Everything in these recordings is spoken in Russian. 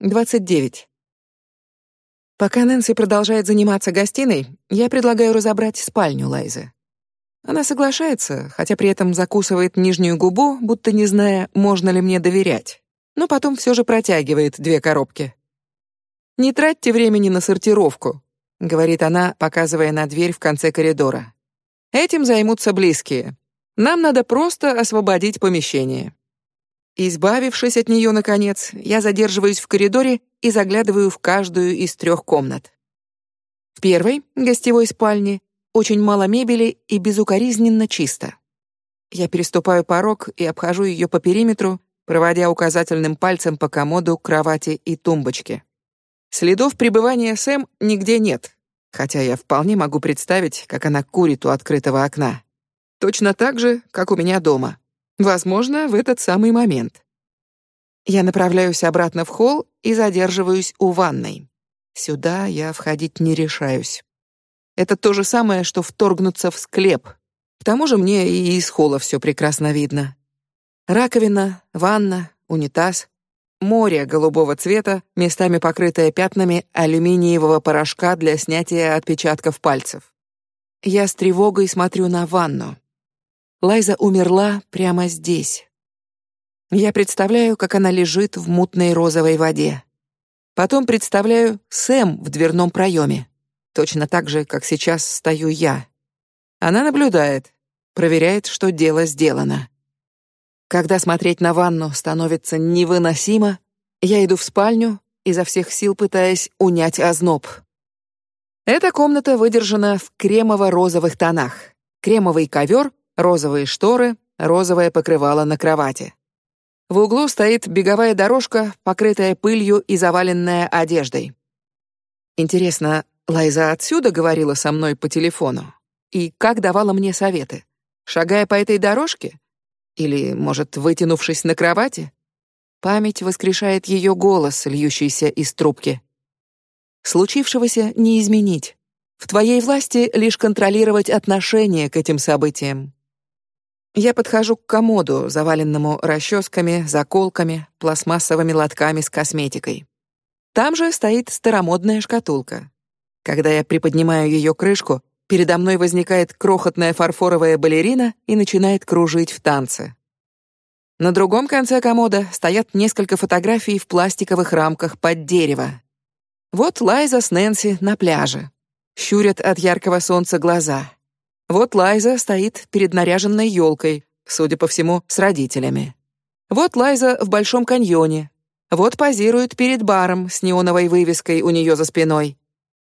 29. Пока Нэнси продолжает заниматься гостиной, я предлагаю разобрать спальню Лайзы. Она соглашается, хотя при этом закусывает нижнюю губу, будто не зная, можно ли мне доверять. Но потом все же протягивает две коробки. Не тратьте времени на сортировку, говорит она, показывая на дверь в конце коридора. Этим займутся близкие. Нам надо просто освободить помещение. Избавившись от нее наконец, я задерживаюсь в коридоре и заглядываю в каждую из трех комнат. В первой, гостевой спальне, очень мало мебели и безукоризненно чисто. Я переступаю порог и обхожу ее по периметру, проводя указательным пальцем по комоду, кровати и тумбочке. Следов пребывания Сэм нигде нет, хотя я вполне могу представить, как она курит у открытого окна. Точно так же, как у меня дома. Возможно, в этот самый момент. Я направляюсь обратно в холл и задерживаюсь у ванной. Сюда я входить не решаюсь. Это то же самое, что вторгнуться в склеп. К тому же мне и из холла все прекрасно видно. Раковина, ванна, унитаз, море голубого цвета, местами покрытое пятнами алюминиевого порошка для снятия отпечатков пальцев. Я с тревогой смотрю на ванну. Лайза умерла прямо здесь. Я представляю, как она лежит в мутной розовой воде. Потом представляю Сэм в дверном проеме, точно так же, как сейчас стою я. Она наблюдает, проверяет, что дело сделано. Когда смотреть на ванну становится невыносимо, я иду в спальню, изо всех сил пытаясь унять озноб. Эта комната выдержана в кремово-розовых тонах. Кремовый ковер, розовые шторы, розовое покрывало на кровати. В углу стоит беговая дорожка, покрытая пылью и заваленная одеждой. Интересно, Лайза отсюда говорила со мной по телефону и как давала мне советы, шагая по этой дорожке, или, может, вытянувшись на кровати? Память воскрешает ее голос, льющийся из трубки. Случившегося не изменить. В твоей власти лишь контролировать отношение к этим событиям. Я подхожу к комоду, заваленному расческами, заколками, пластмассовыми лотками с косметикой. Там же стоит старомодная шкатулка. Когда я приподнимаю ее крышку, передо мной возникает крохотная фарфоровая балерина и начинает кружить в танце. На другом конце комода стоят несколько фотографий в пластиковых рамках под дерево. Вот Лайза с Нэнси на пляже. Щурят от яркого солнца глаза. Вот Лайза стоит перед наряженной елкой, судя по всему, с родителями. Вот Лайза в большом каньоне. Вот позирует перед баром с неоновой вывеской у нее за спиной.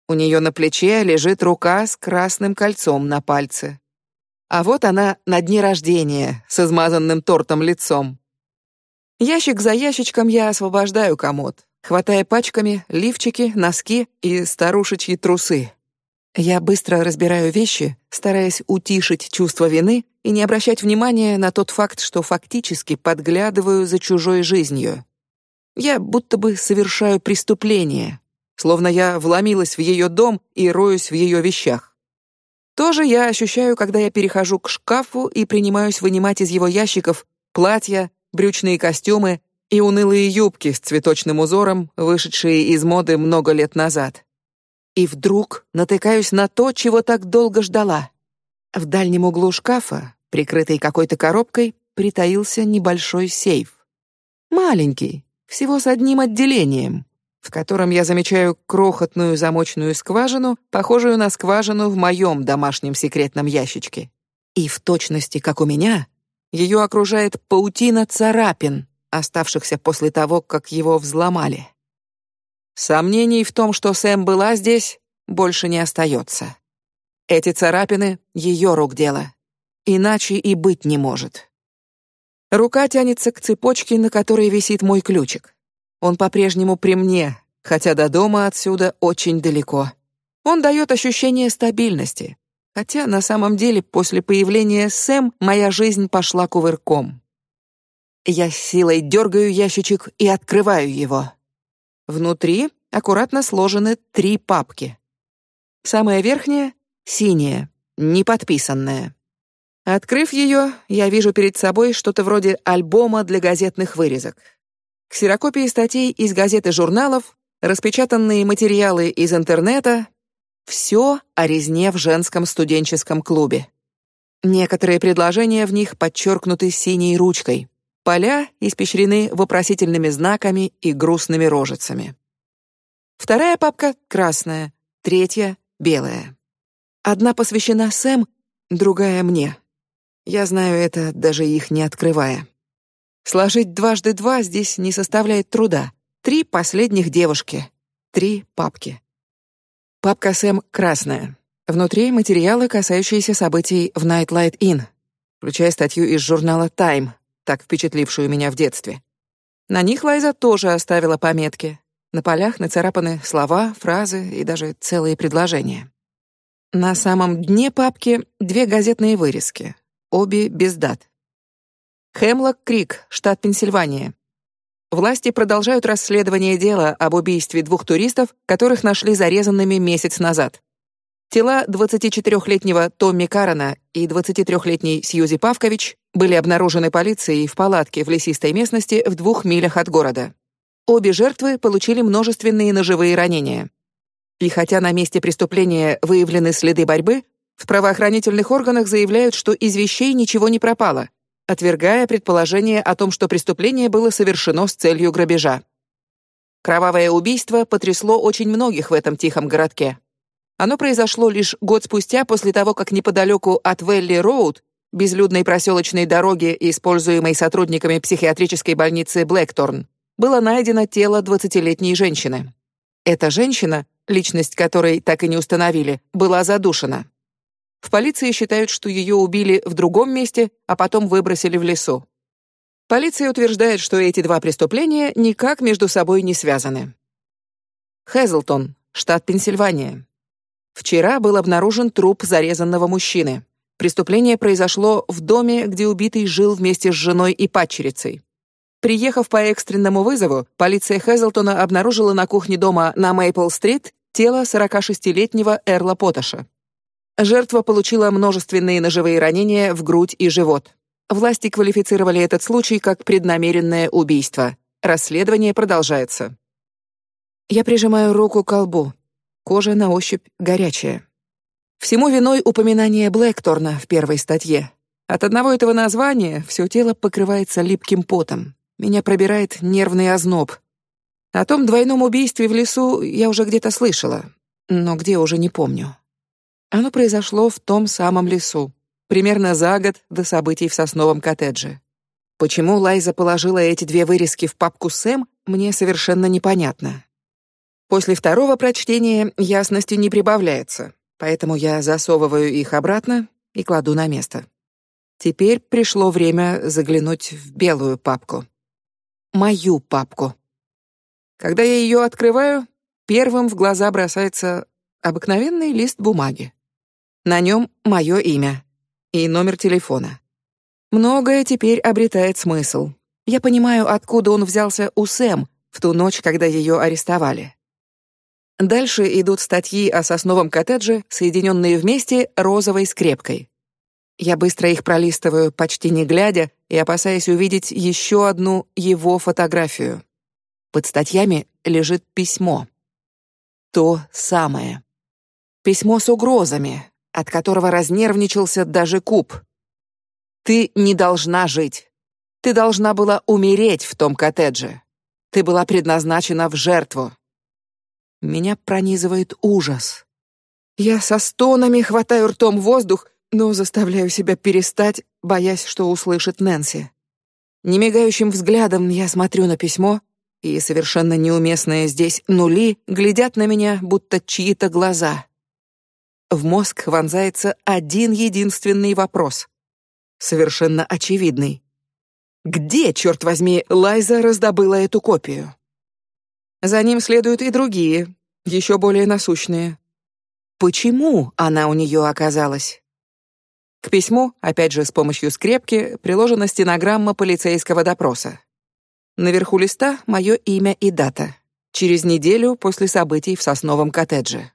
У нее на плече лежит рука с красным кольцом на пальце. А вот она на дне рождения с измазанным тортом лицом. Ящик за ящичком я освобождаю комод, хватая пачками лифчики, носки и старушечьи трусы. Я быстро разбираю вещи, стараясь утишить чувство вины и не обращать внимания на тот факт, что фактически подглядываю за чужой жизнью. Я будто бы совершаю преступление, словно я вломилась в ее дом и роюсь в ее вещах. Тоже я ощущаю, когда я перехожу к шкафу и принимаюсь вынимать из его ящиков платья, брючные костюмы и унылые юбки с цветочным узором, вышедшие из моды много лет назад. И вдруг натыкаюсь на то, чего так долго ждала. В дальнем углу шкафа, прикрытый какой-то коробкой, притаился небольшой сейф. Маленький, всего с одним отделением, в котором я замечаю крохотную замочную скважину, похожую на скважину в моем домашнем секретном ящичке. И в точности, как у меня, ее окружает паутина царапин, оставшихся после того, как его взломали. Сомнений в том, что Сэм была здесь, больше не остается. Эти царапины — ее рук дело. Иначе и быть не может. Рука тянется к цепочке, на которой висит мой ключик. Он по-прежнему при мне, хотя до дома отсюда очень далеко. Он дает ощущение стабильности, хотя на самом деле после появления Сэм моя жизнь пошла кувырком. Я силой дергаю ящичек и открываю его. Внутри аккуратно сложены три папки. Самая верхняя синяя, не подписанная. Открыв ее, я вижу перед собой что-то вроде альбома для газетных вырезок. ксерокопии статей из газет и журналов, распечатанные материалы из интернета, все о резне в женском студенческом клубе. Некоторые предложения в них подчеркнуты синей ручкой. Поля испещрены вопросительными знаками и грустными рожицами. Вторая папка красная, третья белая. Одна посвящена Сэм, другая мне. Я знаю это, даже их не открывая. Сложить дважды два здесь не составляет труда. Три последних девушки, три папки. Папка Сэм красная. Внутри материалы, касающиеся событий в Nightlight Inn, включая статью из журнала Time, так впечатлившую меня в детстве. На них Лайза тоже оставила пометки. На полях нацарапаны слова, фразы и даже целые предложения. На самом дне папки две газетные вырезки, обе без дат. Хемлок Крик, штат Пенсильвания. Власти продолжают расследование дела об убийстве двух туристов, которых нашли зарезанными месяц назад. Тела 24-летнего Томми Карана и 23-летней Сьюзи Павкович были обнаружены полицией в палатке в лесистой местности в двух милях от города. Обе жертвы получили множественные ножевые ранения. И хотя на месте преступления выявлены следы борьбы, в правоохранительных органах заявляют, что из вещей ничего не пропало, отвергая предположение о том, что преступление было совершено с целью грабежа. Кровавое убийство потрясло очень многих в этом тихом городке. Оно произошло лишь год спустя после того, как неподалеку от Велли-Роуд, безлюдной проселочной дороги, используемой сотрудниками психиатрической больницы Блэкторн, было найдено тело двадцатилетней женщины. Эта женщина личность которой так и не установили, была задушена. В полиции считают, что ее убили в другом месте, а потом выбросили в лесу. Полиция утверждает, что эти два преступления никак между собой не связаны. Хезлтон, штат Пенсильвания. Вчера был обнаружен труп зарезанного мужчины. Преступление произошло в доме, где убитый жил вместе с женой и падчерицей. Приехав по экстренному вызову, полиция Хезлтона обнаружила на кухне дома на Мейпл-стрит тело 46-летнего Эрла Поташа. Жертва получила множественные ножевые ранения в грудь и живот. Власти квалифицировали этот случай как преднамеренное убийство. Расследование продолжается. Я прижимаю руку к колбу. Кожа на ощупь горячая. Всему виной упоминание Блэкторна в первой статье. От одного этого названия все тело покрывается липким потом. Меня пробирает нервный озноб. О том двойном убийстве в лесу я уже где-то слышала, но где уже не помню. Оно произошло в том самом лесу, примерно за год до событий в сосновом коттедже. Почему Лайза положила эти две вырезки в папку Сэм, мне совершенно непонятно. После второго прочтения ясности не прибавляется, поэтому я засовываю их обратно и кладу на место. Теперь пришло время заглянуть в белую папку. Мою папку. Когда я ее открываю, первым в глаза бросается обыкновенный лист бумаги. На нем мое имя и номер телефона. Многое теперь обретает смысл. Я понимаю, откуда он взялся у Сэм в ту ночь, когда ее арестовали. Дальше идут статьи о сосновом коттедже, соединенные вместе розовой скрепкой. Я быстро их пролистываю, почти не глядя, и опасаясь увидеть еще одну его фотографию. Под статьями лежит письмо. То самое. Письмо с угрозами, от которого разнервничался даже Куб. Ты не должна жить. Ты должна была умереть в том коттедже. Ты была предназначена в жертву. Меня пронизывает ужас. Я со стонами хватаю ртом воздух, но заставляю себя перестать, боясь, что услышит Нэнси. Немигающим взглядом я смотрю на письмо и совершенно неуместные здесь нули глядят на меня, будто чьи-то глаза. В мозг вонзается один единственный вопрос, совершенно очевидный: где, черт возьми, Лайза раздобыла эту копию? За ним следуют и другие, еще более насущные. Почему она у нее оказалась? К письму, опять же с помощью скрепки, приложена стенограмма полицейского допроса. Наверху листа мое имя и дата. Через неделю после событий в сосновом коттедже.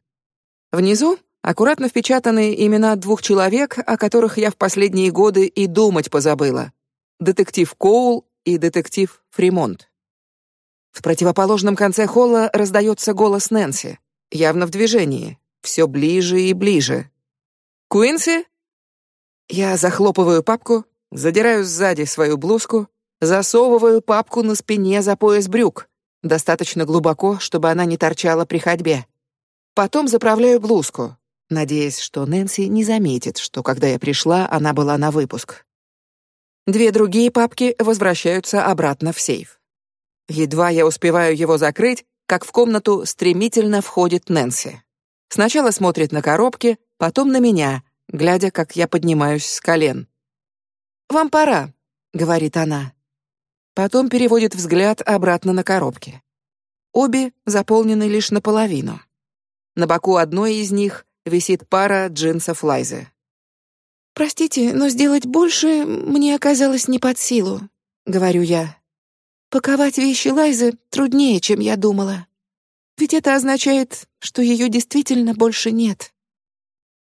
Внизу аккуратно впечатаны имена двух человек, о которых я в последние годы и думать позабыла: детектив Коул и детектив Фримонт. В противоположном конце холла раздается голос Нэнси, явно в движении, все ближе и ближе. Куинси? Я захлопываю папку, задираю сзади свою блузку, засовываю папку на спине за пояс брюк, достаточно глубоко, чтобы она не торчала при ходьбе. Потом заправляю блузку, надеясь, что Нэнси не заметит, что когда я пришла, она была на выпуск. Две другие папки возвращаются обратно в сейф. Едва я успеваю его закрыть, как в комнату стремительно входит Нэнси. Сначала смотрит на коробки, потом на меня, глядя, как я поднимаюсь с колен. Вам пора, говорит она. Потом переводит взгляд обратно на коробки. Обе заполнены лишь наполовину. На боку одной из них висит пара джинсов Лайзы. Простите, но сделать больше мне оказалось не под силу, говорю я. Паковать вещи Лайзы труднее, чем я думала. Ведь это означает, что ее действительно больше нет.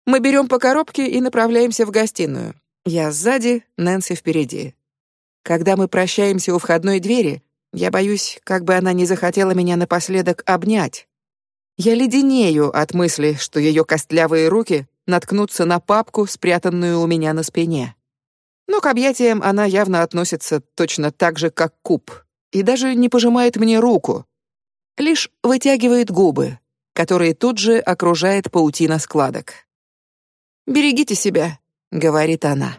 Мы берем по коробке и направляемся в гостиную. Я сзади, Нэнси впереди. Когда мы прощаемся у входной двери, я боюсь, как бы она не захотела меня напоследок обнять. Я леденею от мысли, что ее костлявые руки наткнуться на папку, спрятанную у меня на спине. Но к объятиям она явно относится точно так же, как куб, и даже не пожимает мне руку, лишь вытягивает губы, которые тут же окружает паутина складок. Берегите себя, говорит она.